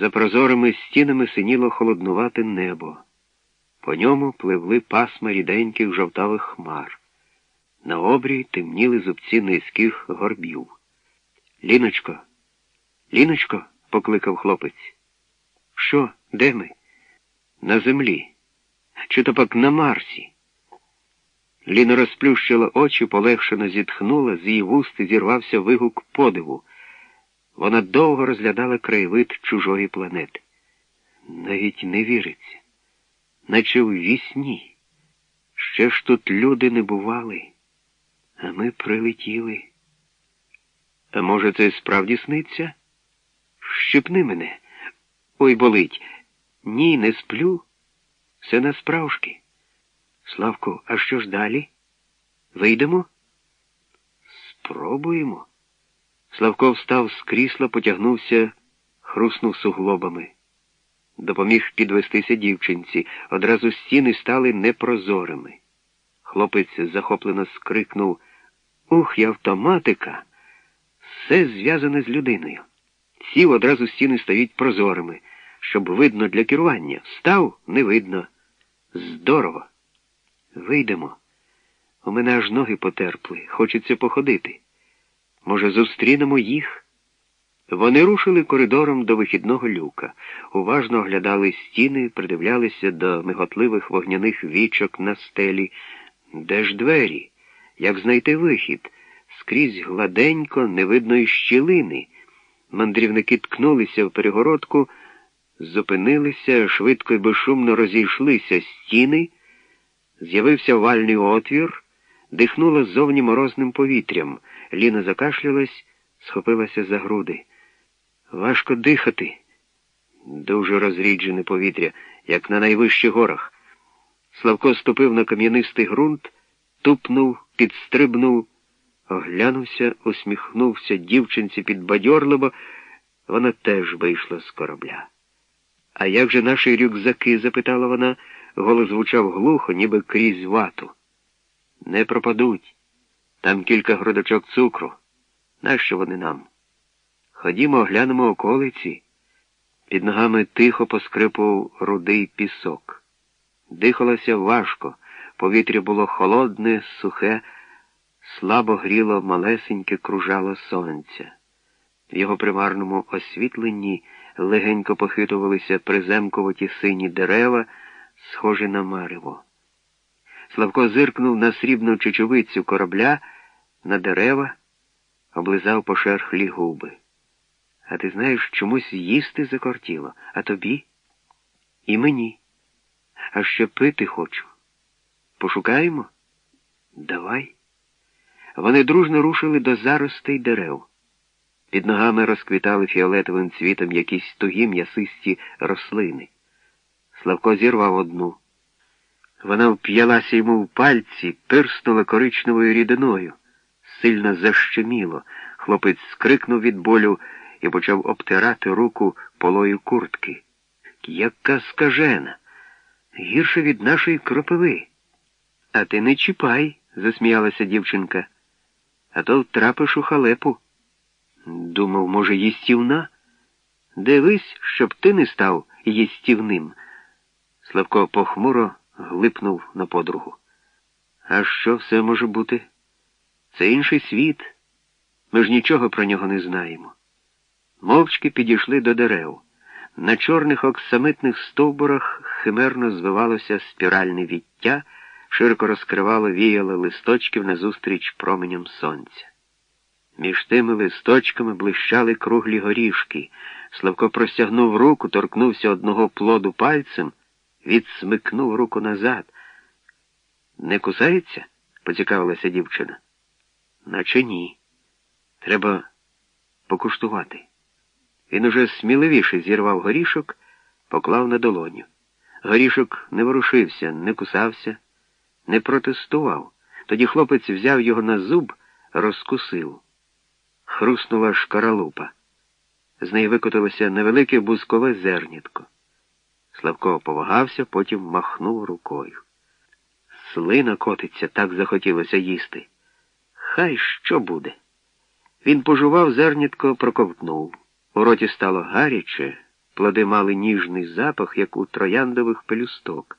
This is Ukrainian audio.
За прозорими стінами синіло холоднувате небо. По ньому пливли пасма ріденьких жовтавих хмар. На обрії темніли зубці низьких горбів. Ліночко, Ліночко, покликав хлопець. Що, де ми? На землі. Чи то пак на Марсі? Ліна розплющила очі, полегшено зітхнула, з її вусти зірвався вигук подиву. Вона довго розглядала краєвид чужої планети. Навіть не віриться, наче в вісні. Ще ж тут люди не бували, а ми прилетіли. А може, це справді сниться? Щепни мене. Ой болить. Ні, не сплю. Все насправжки. Славко, а що ж далі? Вийдемо? Спробуємо. Славко встав з крісла, потягнувся, хруснув суглобами. Допоміг підвестися дівчинці. Одразу стіни стали непрозорими. Хлопець захоплено скрикнув Ух, і автоматика! Все зв'язане з людиною. Сів одразу стіни стають прозорими, щоб видно для керування. Став не видно. Здорово. Вийдемо. У мене аж ноги потерпли, хочеться походити. Може, зустрінемо їх? Вони рушили коридором до вихідного люка, уважно оглядали стіни, придивлялися до миготливих вогняних вічок на стелі. Де ж двері? Як знайти вихід? Скрізь гладенько, невидної щілини. Мандрівники ткнулися в перегородку, зупинилися, швидко й безшумно розійшлися стіни, з'явився вальний отвір, дихнуло ззовні морозним повітрям. Ліна закашлялась, схопилася за груди. Важко дихати. Дуже розріджене повітря, як на найвищих горах. Славко ступив на кам'янистий ґрунт, тупнув, підстрибнув, оглянувся, усміхнувся дівчинці підбадьорливо, вона теж вийшла з корабля. А як же наші рюкзаки? запитала вона, голос звучав глухо, ніби крізь вату. Не пропадуть. Там кілька грудочок цукру. Нащо вони нам? Ходімо, оглянемо околиці. Під ногами тихо поскрипував рудий пісок. Дихалося важко, повітря було холодне, сухе, слабо гріло малесеньке кружало сонця. В його примарному освітленні легенько похитувалися приземковаті сині дерева, схожі на марево. Славко зиркнув на срібну чечовицю корабля, на дерева, облизав пошерхлі губи. А ти знаєш, чомусь їсти закортіло, а тобі? І мені. А ще пити хочу. Пошукаємо? Давай. Вони дружно рушили до заростей дерев. Під ногами розквітали фіолетовим цвітом якісь тугі м'ясисті рослини. Славко зірвав одну. Вона вп'ялася йому в пальці, пирснула коричневою рідиною. Сильно защеміло. Хлопець скрикнув від болю і почав обтирати руку полою куртки. Яка скажена, гірше від нашої кропиви. А ти не чіпай, засміялася дівчинка. А то втрапиш у халепу. Думав, може, їстівна? Дивись, щоб ти не став їстівним. Славко похмуро глипнув на подругу. А що все може бути? Це інший світ. Ми ж нічого про нього не знаємо. Мовчки підійшли до дерев. На чорних оксамитних стовбурах химерно звивалося спіральне віття, широко розкривало віяло листочків назустріч променям сонця. Між тими листочками блищали круглі горішки. Славко простягнув руку, торкнувся одного плоду пальцем, відсмикнув руку назад. Не кусається? поцікавилася дівчина. Наче ні. Треба покуштувати. Він уже сміливіше зірвав горішок, поклав на долоню. Горішок не ворушився, не кусався, не протестував. Тоді хлопець взяв його на зуб, розкусив. Хруснула шкаралупа. З неї викотилося невелике бузкове зернятко. Славко повагався, потім махнув рукою. Слина котиться, так захотілося їсти. Хай що буде. Він пожував зернятко, проковтнув. У роті стало гаряче, Плоди мали ніжний запах, як у трояндових пелюсток.